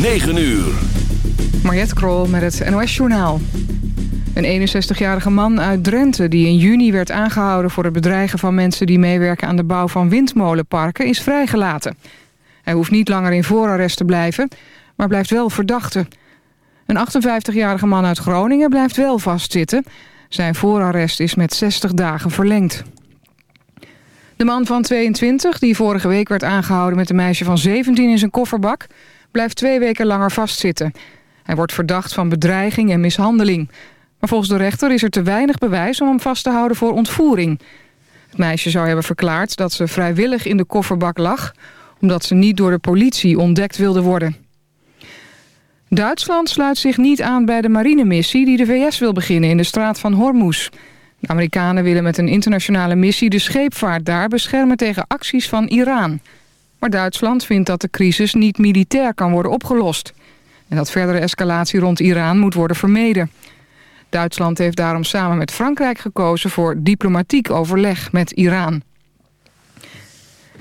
9 uur. Mariette Krol met het NOS Journaal. Een 61-jarige man uit Drenthe die in juni werd aangehouden... voor het bedreigen van mensen die meewerken aan de bouw van windmolenparken... is vrijgelaten. Hij hoeft niet langer in voorarrest te blijven, maar blijft wel verdachte. Een 58-jarige man uit Groningen blijft wel vastzitten. Zijn voorarrest is met 60 dagen verlengd. De man van 22, die vorige week werd aangehouden met een meisje van 17 in zijn kofferbak... blijft twee weken langer vastzitten. Hij wordt verdacht van bedreiging en mishandeling. Maar volgens de rechter is er te weinig bewijs om hem vast te houden voor ontvoering. Het meisje zou hebben verklaard dat ze vrijwillig in de kofferbak lag... omdat ze niet door de politie ontdekt wilde worden. Duitsland sluit zich niet aan bij de marinemissie die de VS wil beginnen in de straat van Hormuz. De Amerikanen willen met een internationale missie de scheepvaart daar beschermen tegen acties van Iran. Maar Duitsland vindt dat de crisis niet militair kan worden opgelost. En dat verdere escalatie rond Iran moet worden vermeden. Duitsland heeft daarom samen met Frankrijk gekozen voor diplomatiek overleg met Iran.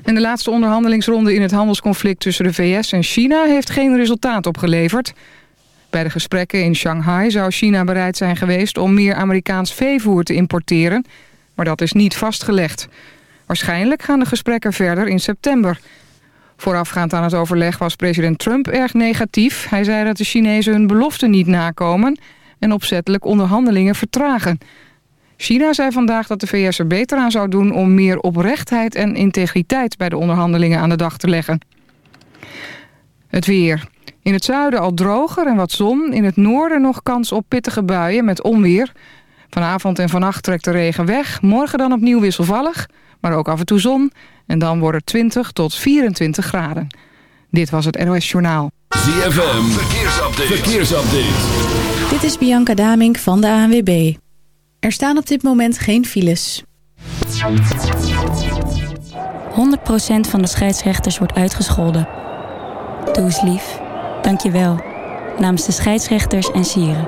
En de laatste onderhandelingsronde in het handelsconflict tussen de VS en China heeft geen resultaat opgeleverd. Bij de gesprekken in Shanghai zou China bereid zijn geweest om meer Amerikaans veevoer te importeren, maar dat is niet vastgelegd. Waarschijnlijk gaan de gesprekken verder in september. Voorafgaand aan het overleg was president Trump erg negatief. Hij zei dat de Chinezen hun beloften niet nakomen en opzettelijk onderhandelingen vertragen. China zei vandaag dat de VS er beter aan zou doen om meer oprechtheid en integriteit bij de onderhandelingen aan de dag te leggen. Het weer. In het zuiden al droger en wat zon. In het noorden nog kans op pittige buien met onweer. Vanavond en vannacht trekt de regen weg. Morgen dan opnieuw wisselvallig, maar ook af en toe zon. En dan wordt het 20 tot 24 graden. Dit was het NOS Journaal. ZFM, verkeersupdate. verkeersupdate. Dit is Bianca Damink van de ANWB. Er staan op dit moment geen files. 100% van de scheidsrechters wordt uitgescholden. Doe eens lief. Dank je wel. Namens de scheidsrechters en sieren.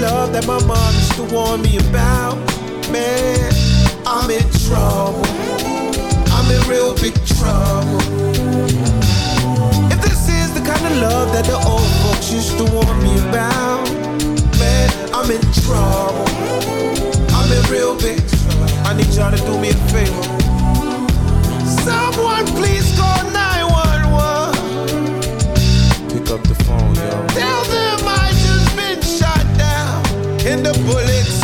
love that my mom used to warn me about. Man, I'm in trouble. I'm in real big trouble. If this is the kind of love that the old folks used to warn me about, man, I'm in trouble. I'm in real big trouble. I need y'all to do me a favor. Someone please call 911. Pick up the phone, yo. Tell them kinder bullets.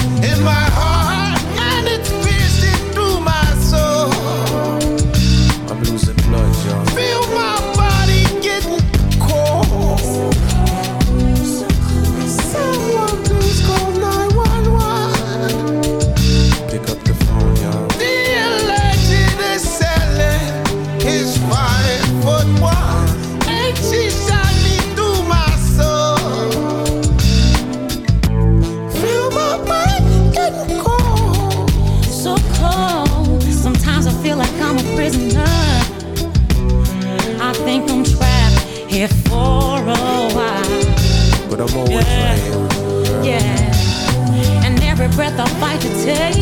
take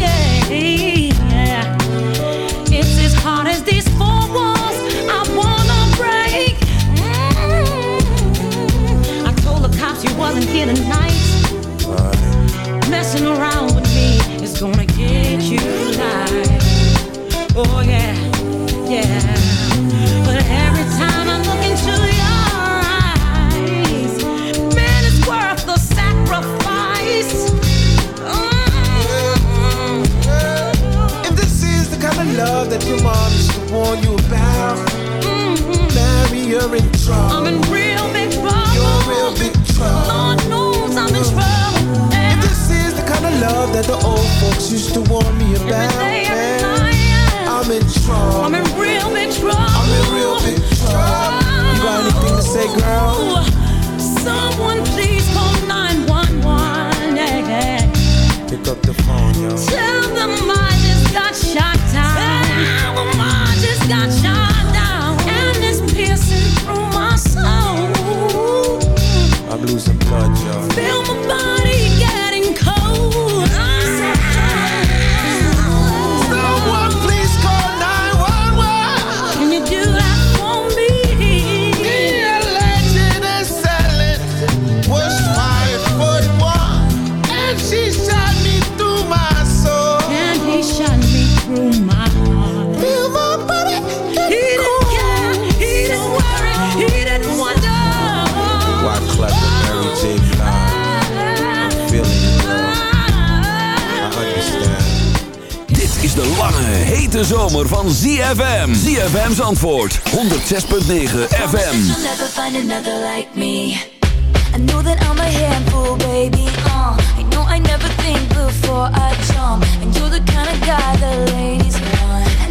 hete zomer van ZFM. ZFM's antwoord. 106.9 FM. Of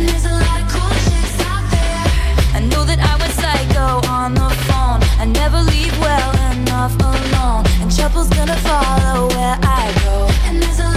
there's a lot of out there. I know that I on the phone. I never leave well enough alone. And trouble's gonna follow where I go. And there's a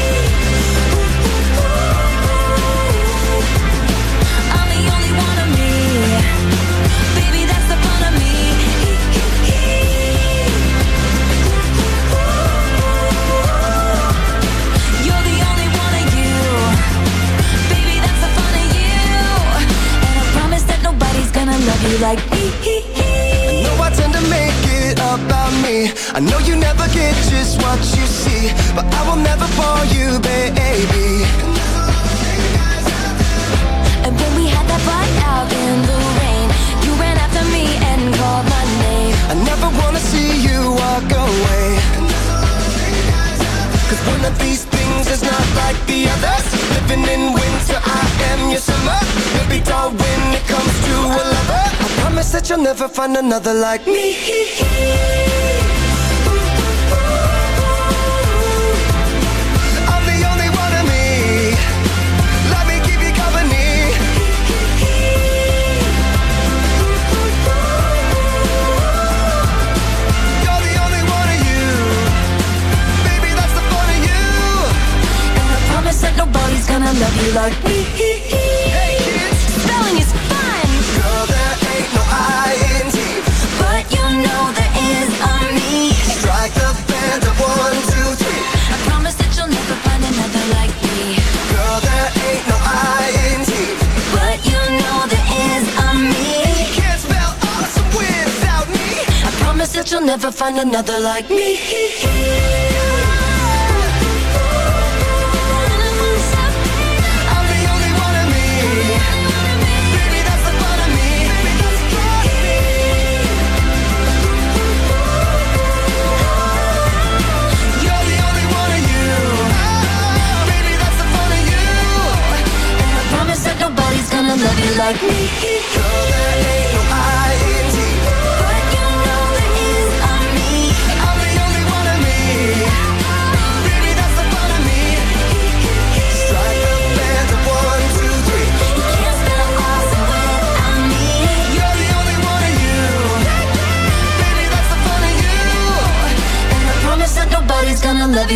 another like me. never find another like me.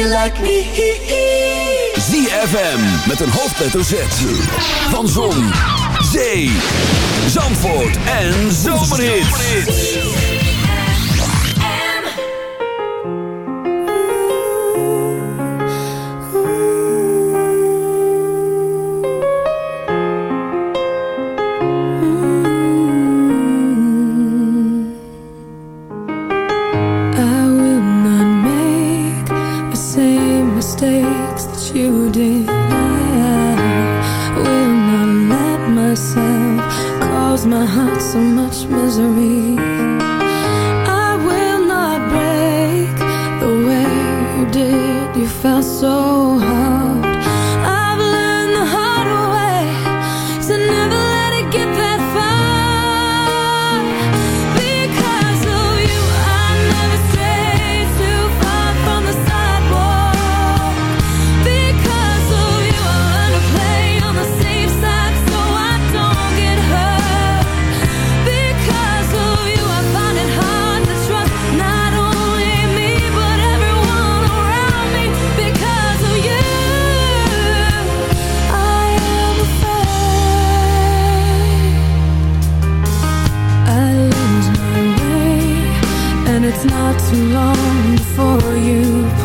like me. ZFM met een hoofdletter Z. Van Zon, Zee, Zandvoort en Zomerhit. too long before you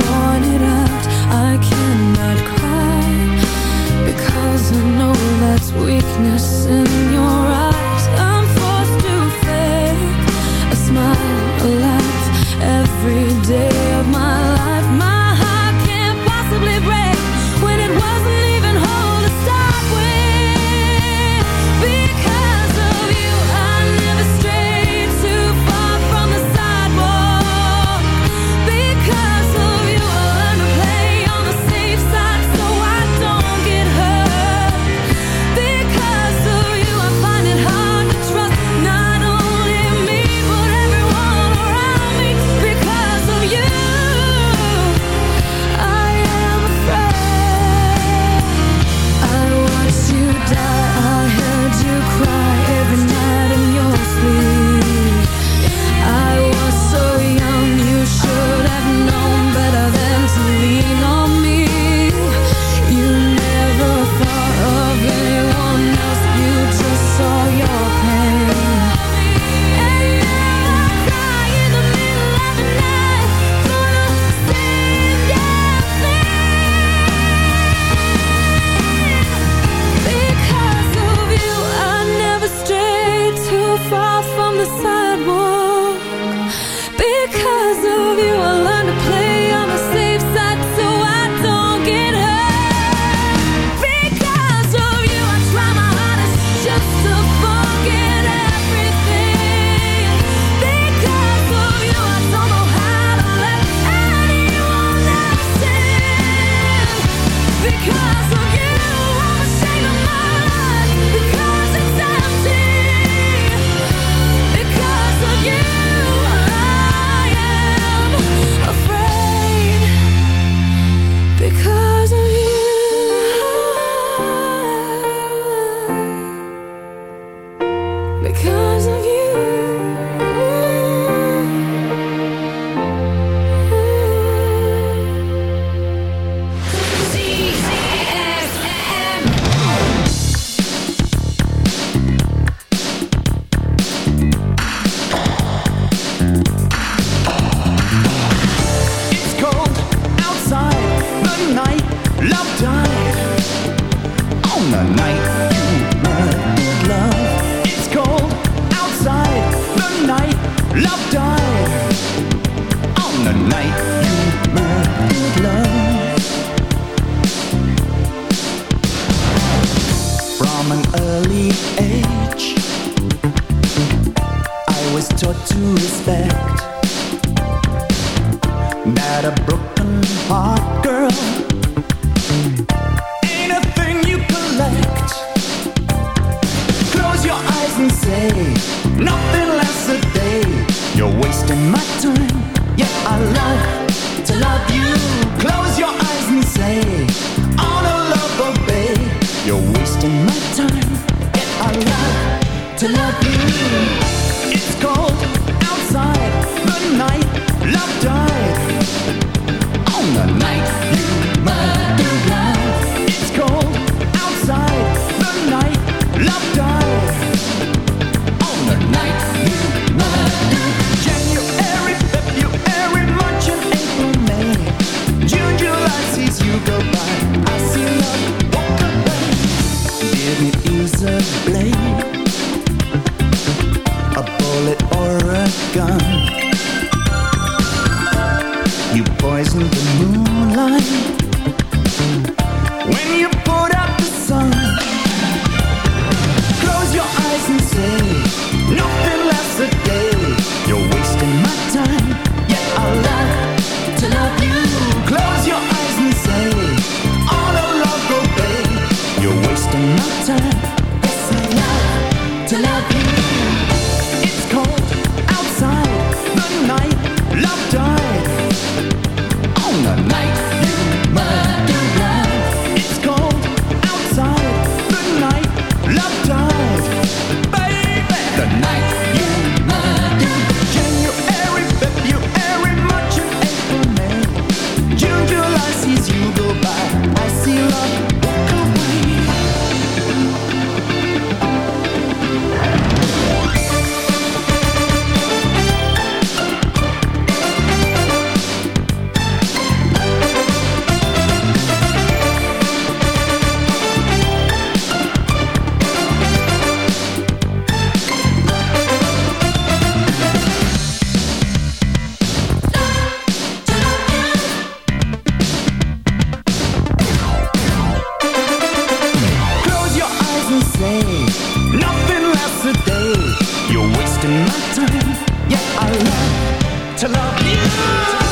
my time. Yeah, I love to love you.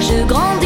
je grandis.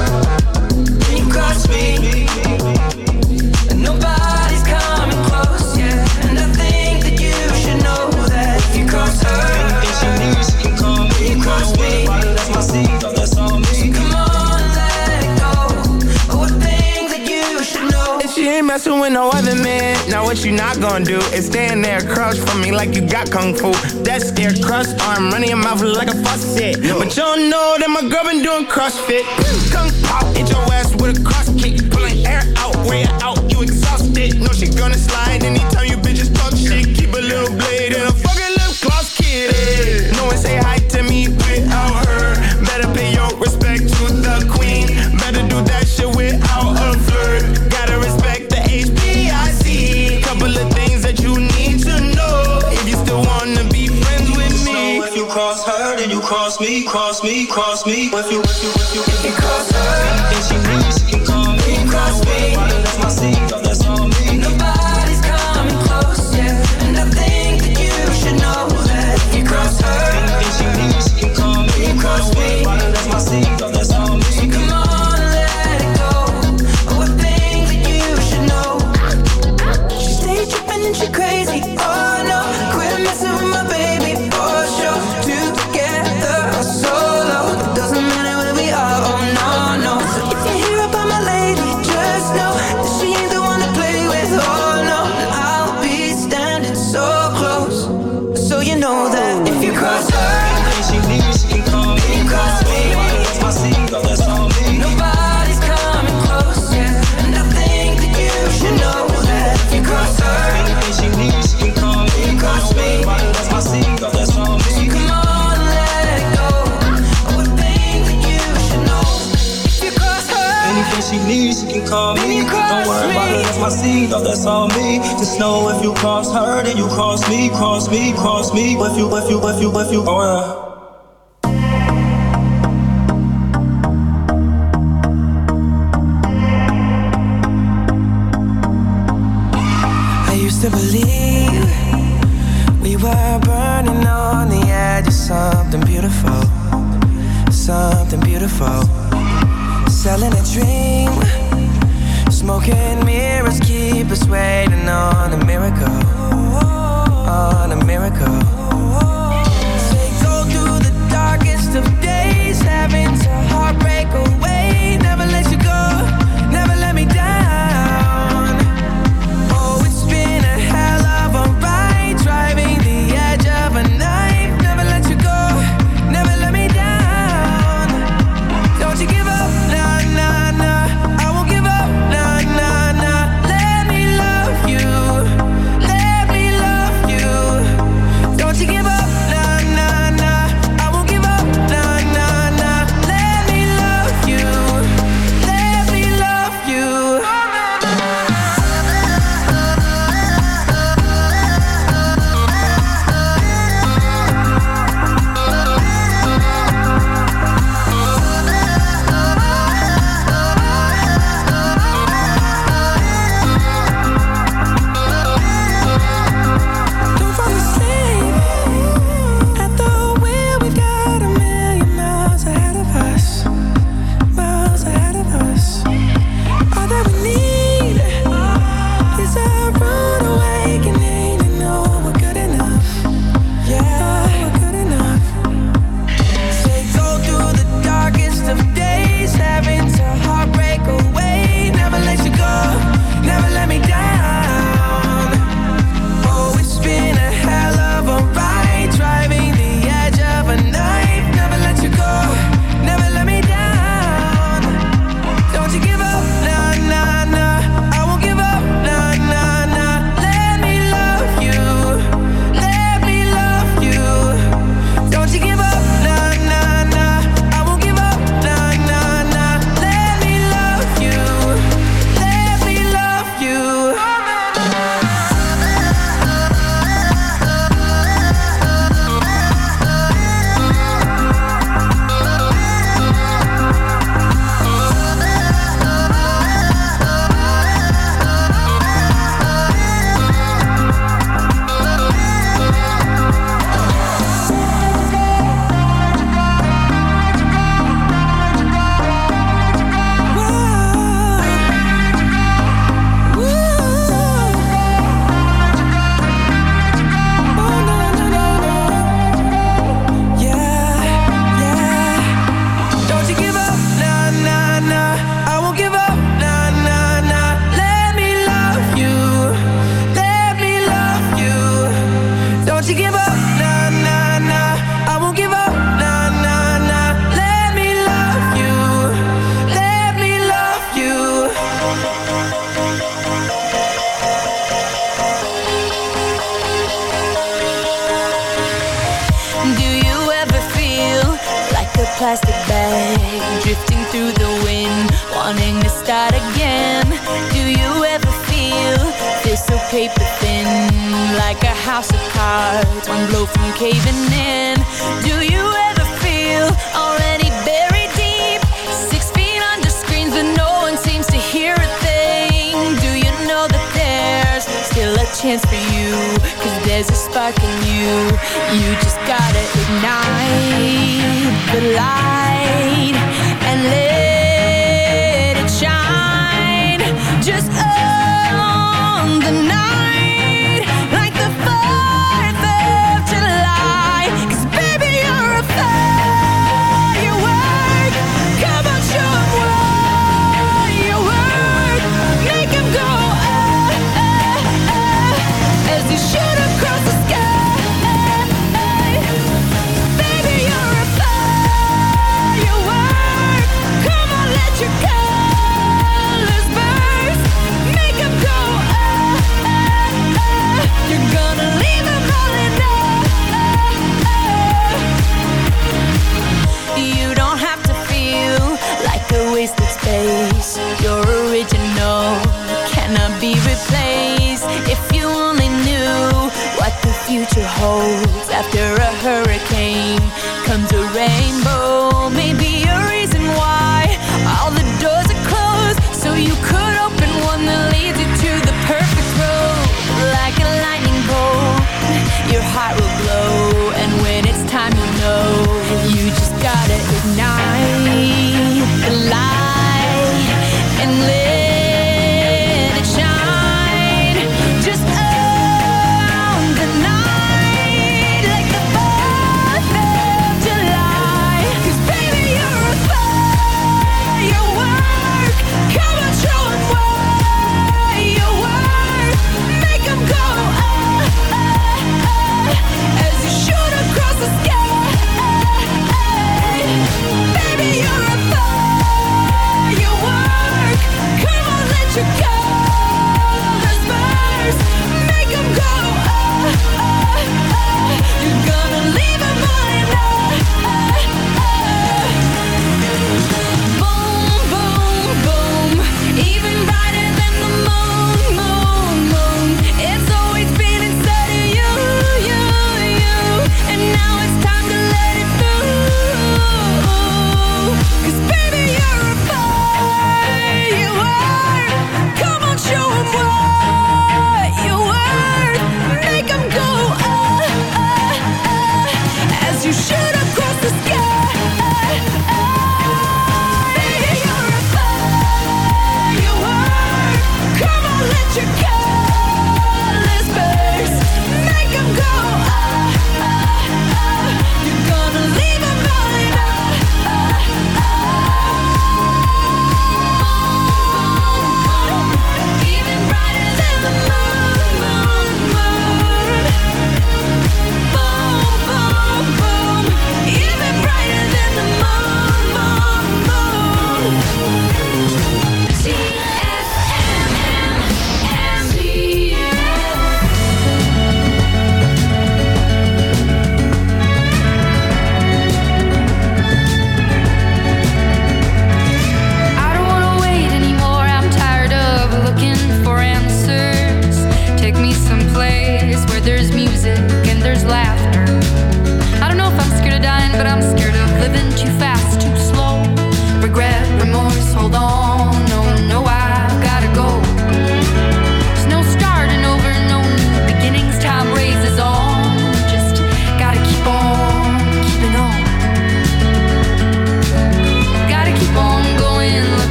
what you not gonna do is stand there crouch for me like you got kung fu. That stare crust arm running your mouth like a faucet. But you don't know that my girl been doing CrossFit. Kung pop, hit your ass with a cross kick, pulling air out, way out, you exhausted. No, she gonna slide anytime you cross me, cross me. If you, if you, if you, if you cross her, anything she needs, she can call me, cross me. My seed, oh, that's all me. Just know if you cross her, then you cross me, cross me, cross me. If you, if you, if you, if you, oh yeah.